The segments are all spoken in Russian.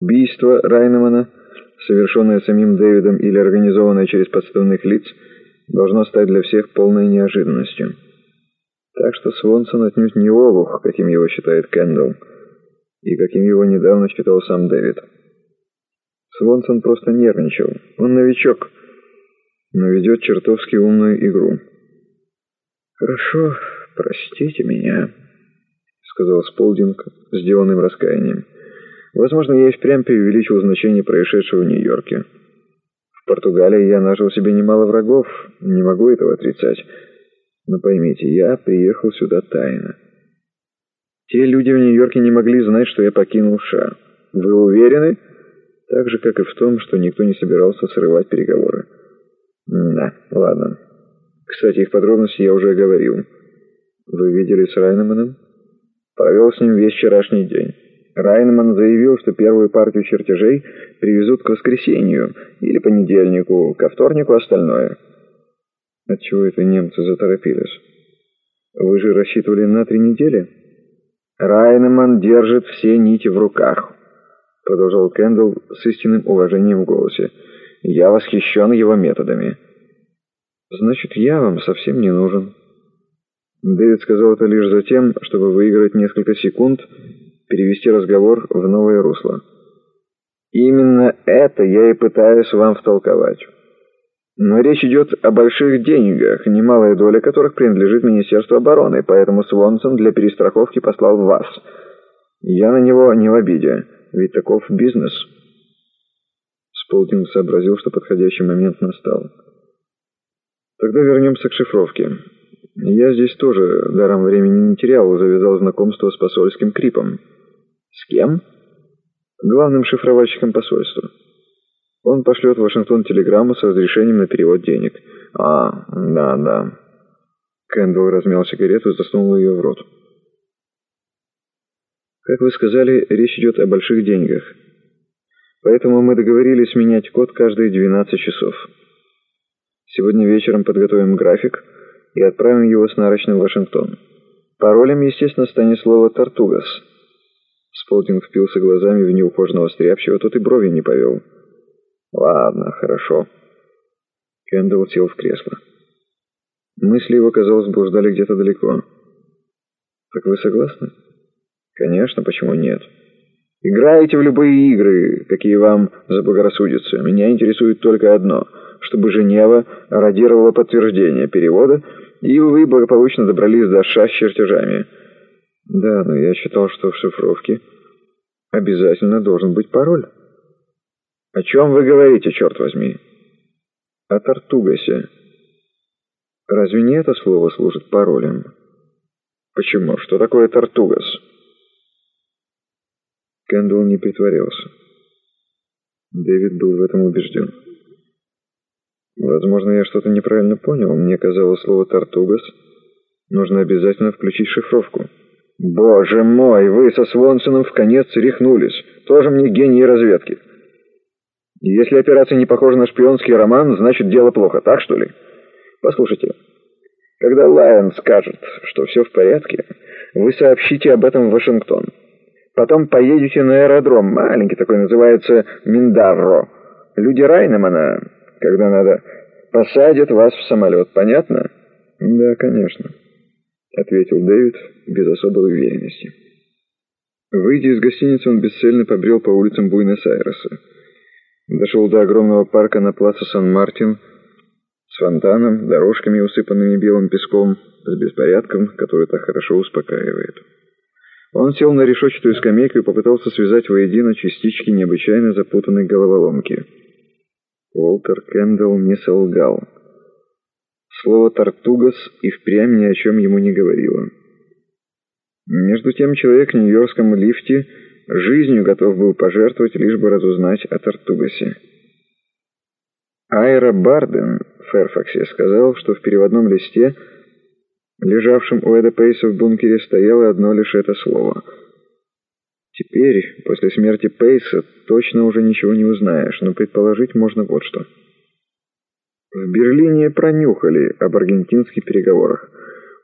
Убийство Райнемана, совершенное самим Дэвидом или организованное через подставных лиц, должно стать для всех полной неожиданностью. Так что Свонсон отнюдь не олух, каким его считает Кэндалл, и каким его недавно считал сам Дэвид. Свонсон просто нервничал. Он новичок, но ведет чертовски умную игру. «Хорошо, простите меня», — сказал Сполдинг, сделанным раскаянием. Возможно, я и впрямь преувеличил значение происшедшего в Нью-Йорке. В Португалии я нажил себе немало врагов, не могу этого отрицать. Но поймите, я приехал сюда тайно. Те люди в Нью-Йорке не могли знать, что я покинул США. Вы уверены? Так же, как и в том, что никто не собирался срывать переговоры. Да, ладно. Кстати, их подробности я уже говорил. Вы видели с Райнеманом? Провел с ним весь вчерашний день. Райнман заявил, что первую партию чертежей привезут к воскресенью или понедельнику, ко вторнику остальное. Отчего это немцы заторопились? Вы же рассчитывали на три недели? Райнман держит все нити в руках, продолжал Кэндалл с истинным уважением в голосе. Я восхищен его методами. Значит, я вам совсем не нужен. Дэвид сказал это лишь за тем, чтобы выиграть несколько секунд перевести разговор в новое русло. Именно это я и пытаюсь вам втолковать. Но речь идет о больших деньгах, немалая доля которых принадлежит Министерству обороны, поэтому Свонсон для перестраховки послал вас. Я на него не в обиде, ведь таков бизнес. Сполтинг сообразил, что подходящий момент настал. Тогда вернемся к шифровке. Я здесь тоже даром времени не терял, завязал знакомство с посольским Крипом. С кем? Главным шифровальщиком посольства. Он пошлет в Вашингтон телеграмму с разрешением на перевод денег. А, да, да. Кэндалл размял сигарету и засунул ее в рот. Как вы сказали, речь идет о больших деньгах. Поэтому мы договорились менять код каждые 12 часов. Сегодня вечером подготовим график и отправим его с нарочным в Вашингтон. Паролем, естественно, станет слово «Тортугас». Сполдинг впился глазами в неухоженного стряпчего, тот и брови не повел. «Ладно, хорошо». Кэндалл сел в кресло. Мысли его, казалось, блуждали где-то далеко. «Так вы согласны?» «Конечно, почему нет?» «Играете в любые игры, какие вам заблагорассудятся. Меня интересует только одно — чтобы Женева радировала подтверждение перевода, и вы благополучно добрались до США с чертежами». «Да, но я считал, что в шифровке обязательно должен быть пароль». «О чем вы говорите, черт возьми?» «О Тартугасе». «Разве не это слово служит паролем?» «Почему? Что такое Тартугас?» Кэндалл не притворялся. Дэвид был в этом убежден. «Возможно, я что-то неправильно понял. Мне казалось, слово «тортугас» нужно обязательно включить шифровку». «Боже мой, вы со Свонсоном в конец рехнулись. Тоже мне гений разведки. Если операция не похожа на шпионский роман, значит, дело плохо, так что ли? Послушайте, когда Лайон скажет, что все в порядке, вы сообщите об этом в Вашингтон. Потом поедете на аэродром, маленький такой, называется Миндарро. Люди Райнемана, когда надо, посадят вас в самолет, понятно? Да, конечно. — ответил Дэвид без особой уверенности. Выйдя из гостиницы, он бесцельно побрел по улицам Буэнос-Айреса. Дошел до огромного парка на плаце Сан-Мартин с фонтаном, дорожками, усыпанными белым песком, с беспорядком, который так хорошо успокаивает. Он сел на решетчатую скамейку и попытался связать воедино частички необычайно запутанной головоломки. Уолтер Кэндалл не солгал. Слово «тортугас» и впрямь ни о чем ему не говорило. Между тем человек в нью-йоркском лифте жизнью готов был пожертвовать, лишь бы разузнать о Тортугасе. Айра Барден в Ферфаксе сказал, что в переводном листе, лежавшем у Эда Пейса в бункере, стояло одно лишь это слово. Теперь, после смерти Пейса, точно уже ничего не узнаешь, но предположить можно вот что. В Берлине пронюхали об аргентинских переговорах,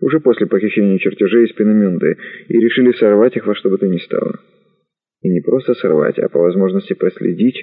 уже после похищения чертежей из Пенамюнды, и решили сорвать их во что бы то ни стало. И не просто сорвать, а по возможности проследить,